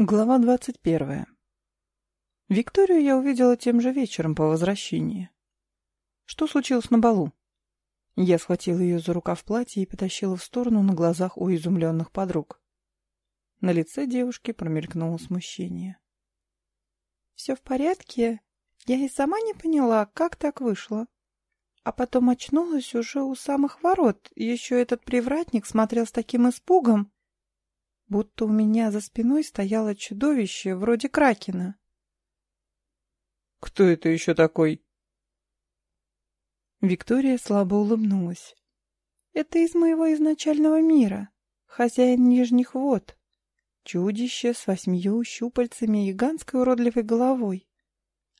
Глава двадцать первая. Викторию я увидела тем же вечером по возвращении. Что случилось на балу? Я схватила ее за рукав платья и потащила в сторону на глазах у изумленных подруг. На лице девушки промелькнуло смущение. «Все в порядке? Я и сама не поняла, как так вышло. А потом очнулась уже у самых ворот, еще этот привратник смотрел с таким испугом, будто у меня за спиной стояло чудовище вроде кракена. «Кто это еще такой?» Виктория слабо улыбнулась. «Это из моего изначального мира, хозяин Нижних вод, чудище с восьмию щупальцами и гигантской уродливой головой.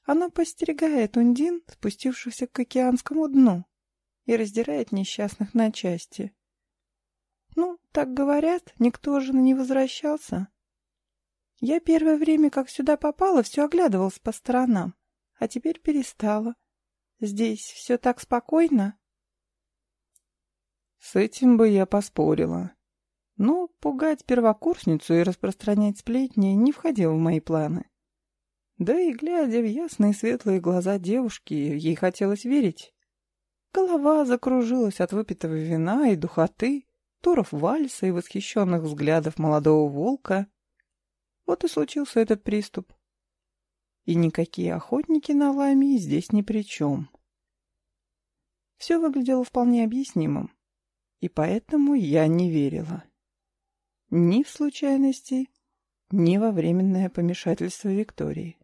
Оно постерегает ундин, спустившихся к океанскому дну, и раздирает несчастных на части. Ну, так говорят, никто же не возвращался. Я первое время, как сюда попала, все оглядывалась по сторонам, а теперь перестала. Здесь все так спокойно. С этим бы я поспорила. Но пугать первокурсницу и распространять сплетни не входило в мои планы. Да и, глядя в ясные светлые глаза девушки, ей хотелось верить. Голова закружилась от выпитого вина и духоты, туров вальса и восхищенных взглядов молодого волка. Вот и случился этот приступ. И никакие охотники на ламии здесь ни при чем. Все выглядело вполне объяснимым, и поэтому я не верила. Ни в случайности, ни во временное помешательство Виктории.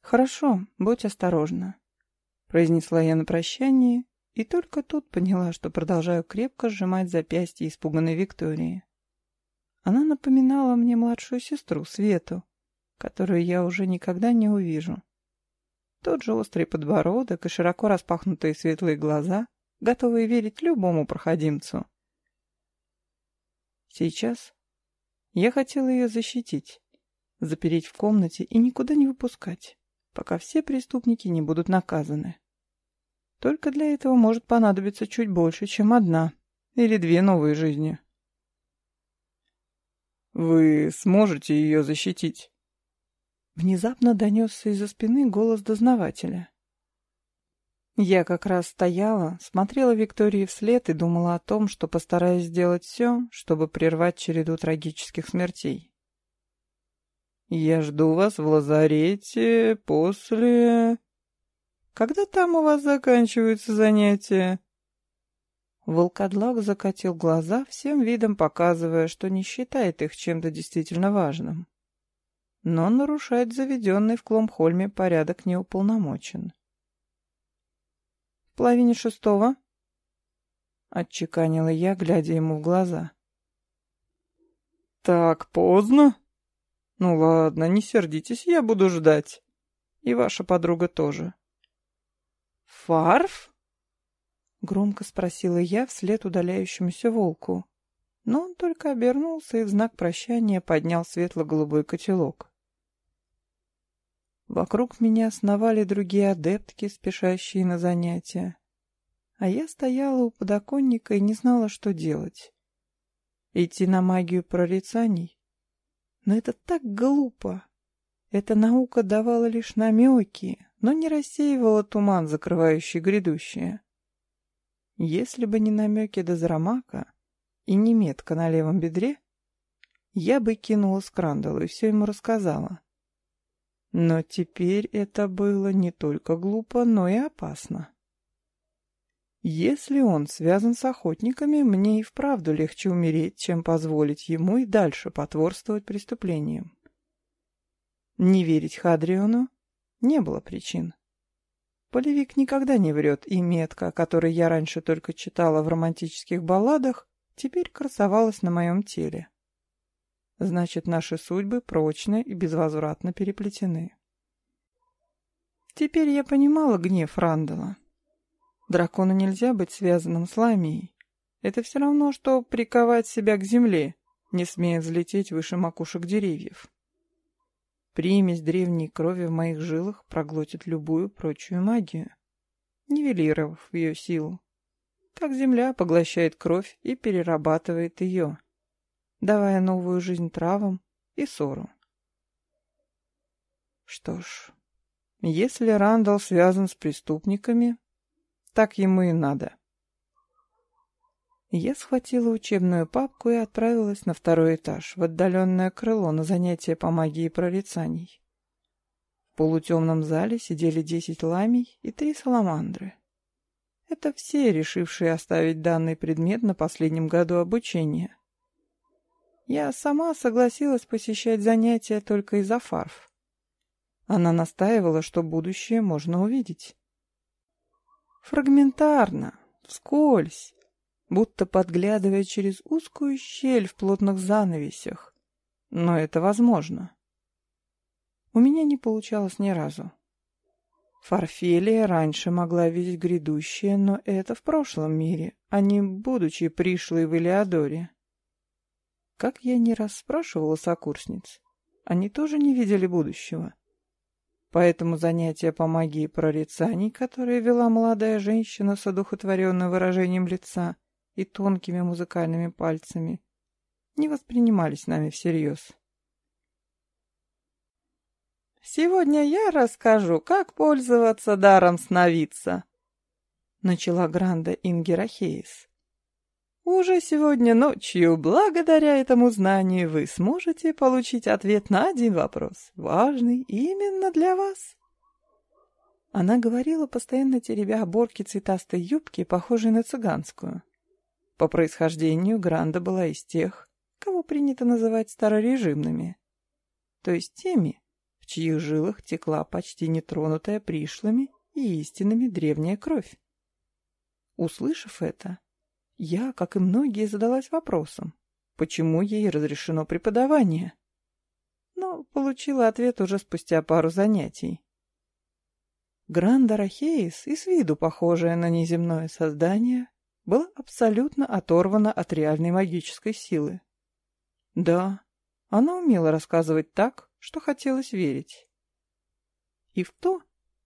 «Хорошо, будь осторожна», — произнесла я на прощание и только тут поняла, что продолжаю крепко сжимать запястье испуганной Виктории. Она напоминала мне младшую сестру, Свету, которую я уже никогда не увижу. Тот же острый подбородок и широко распахнутые светлые глаза, готовые верить любому проходимцу. Сейчас я хотела ее защитить, запереть в комнате и никуда не выпускать, пока все преступники не будут наказаны. Только для этого может понадобиться чуть больше, чем одна или две новые жизни. «Вы сможете ее защитить?» Внезапно донесся из-за спины голос дознавателя. Я как раз стояла, смотрела Виктории вслед и думала о том, что постараюсь сделать все, чтобы прервать череду трагических смертей. «Я жду вас в лазарете после...» Когда там у вас заканчиваются занятия?» Волкодлак закатил глаза, всем видом показывая, что не считает их чем-то действительно важным. Но нарушать заведенный в Кломхольме порядок не уполномочен. «В половине шестого?» — отчеканила я, глядя ему в глаза. «Так поздно? Ну ладно, не сердитесь, я буду ждать. И ваша подруга тоже». «Фарф?» — громко спросила я вслед удаляющемуся волку. Но он только обернулся и в знак прощания поднял светло-голубой котелок. Вокруг меня сновали другие адептки, спешащие на занятия. А я стояла у подоконника и не знала, что делать. Идти на магию прорицаний? Но это так глупо. Эта наука давала лишь намеки, но не рассеивала туман, закрывающий грядущее. Если бы не намеки Дозрамака и не метка на левом бедре, я бы кинула Скрандалу и все ему рассказала. Но теперь это было не только глупо, но и опасно. Если он связан с охотниками, мне и вправду легче умереть, чем позволить ему и дальше потворствовать преступлениям. Не верить Хадриону не было причин. Полевик никогда не врет, и метка, о которой я раньше только читала в романтических балладах, теперь красовалась на моем теле. Значит, наши судьбы прочно и безвозвратно переплетены. Теперь я понимала гнев Рандала. Дракону нельзя быть связанным с Ламией. Это все равно, что приковать себя к земле, не смея взлететь выше макушек деревьев. Примесь древней крови в моих жилах проглотит любую прочую магию, нивелировав ее силу. Как земля поглощает кровь и перерабатывает ее, давая новую жизнь травам, и ссору. Что ж, если Рандall связан с преступниками, так ему и надо. Я схватила учебную папку и отправилась на второй этаж, в отдаленное крыло на занятия по магии прорицаний. В полутемном зале сидели десять ламий и три саламандры. Это все, решившие оставить данный предмет на последнем году обучения. Я сама согласилась посещать занятия только из-за фарф. Она настаивала, что будущее можно увидеть. Фрагментарно, вскользь, будто подглядывая через узкую щель в плотных занавесях. Но это возможно. У меня не получалось ни разу. Фарфелия раньше могла видеть грядущее, но это в прошлом мире, а не будучи пришлой в Илеодоре. Как я не раз спрашивала сокурсниц, они тоже не видели будущего. Поэтому занятия по магии прорицаний, которые вела молодая женщина с одухотворенным выражением лица и тонкими музыкальными пальцами, не воспринимались нами всерьез. «Сегодня я расскажу, как пользоваться даром сновидца», — начала Гранда Ингера Хейс. Уже сегодня ночью, благодаря этому знанию, вы сможете получить ответ на один вопрос, важный именно для вас. Она говорила, постоянно теребя оборки цветастой юбки, похожей на цыганскую. По происхождению Гранда была из тех, кого принято называть старорежимными, то есть теми, в чьих жилах текла почти нетронутая пришлыми и истинными древняя кровь. Услышав это, я, как и многие, задалась вопросом, почему ей разрешено преподавание. Но получила ответ уже спустя пару занятий. Гранда Рахеис, и с виду похожая на неземное создание, была абсолютно оторвана от реальной магической силы. Да, она умела рассказывать так, что хотелось верить. И в то,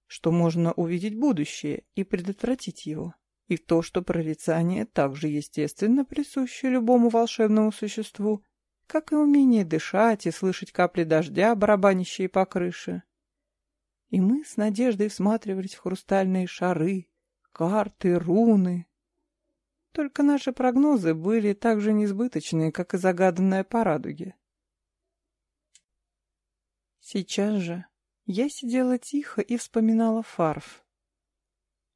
что можно увидеть будущее и предотвратить его и в то, что прорицание также естественно присуще любому волшебному существу, как и умение дышать и слышать капли дождя, барабанящие по крыше. И мы с надеждой всматривались в хрустальные шары, карты, руны. Только наши прогнозы были так же несбыточные, как и загаданная по радуге. Сейчас же я сидела тихо и вспоминала фарф,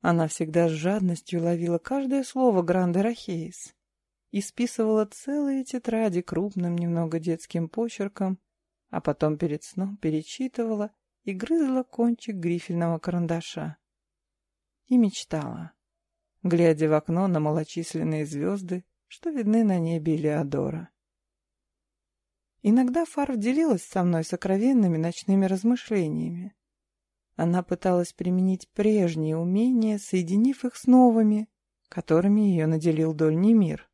она всегда с жадностью ловила каждое слово Гранде Рахеис и списывала целые тетради крупным немного детским почерком, а потом перед сном перечитывала и грызла кончик грифельного карандаша. И мечтала, глядя в окно на малочисленные звезды, что видны на небе Леодора. Иногда Фарв делилась со мной сокровенными ночными размышлениями, она пыталась применить прежние умения, соединив их с новыми, которыми ее наделил дольний мир.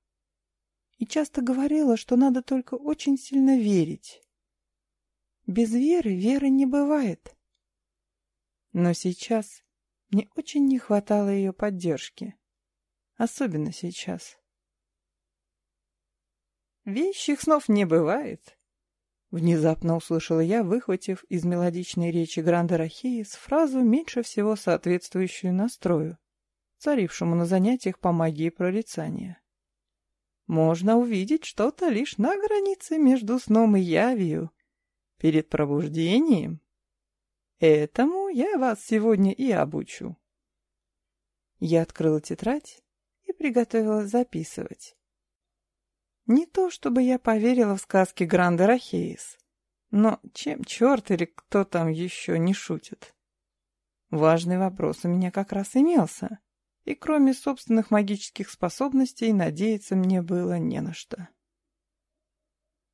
И часто говорила, что надо только очень сильно верить. Без веры веры не бывает. Но сейчас мне очень не хватало ее поддержки. Особенно сейчас. Вещих снов не бывает, Внезапно услышала я, выхватив из мелодичной речи Гранда Рахеис фразу, меньше всего соответствующую настрою, царившему на занятиях по магии прорицания. Можно увидеть что-то лишь на границе между сном и явью, перед пробуждением. Этому я вас сегодня и обучу. Я открыла тетрадь и приготовилась записывать. Не то чтобы я поверила в сказки Гранда Рахеис, но чем черт или кто там еще не шутит? Важный вопрос у меня как раз имелся, и кроме собственных магических способностей надеяться мне было не на что.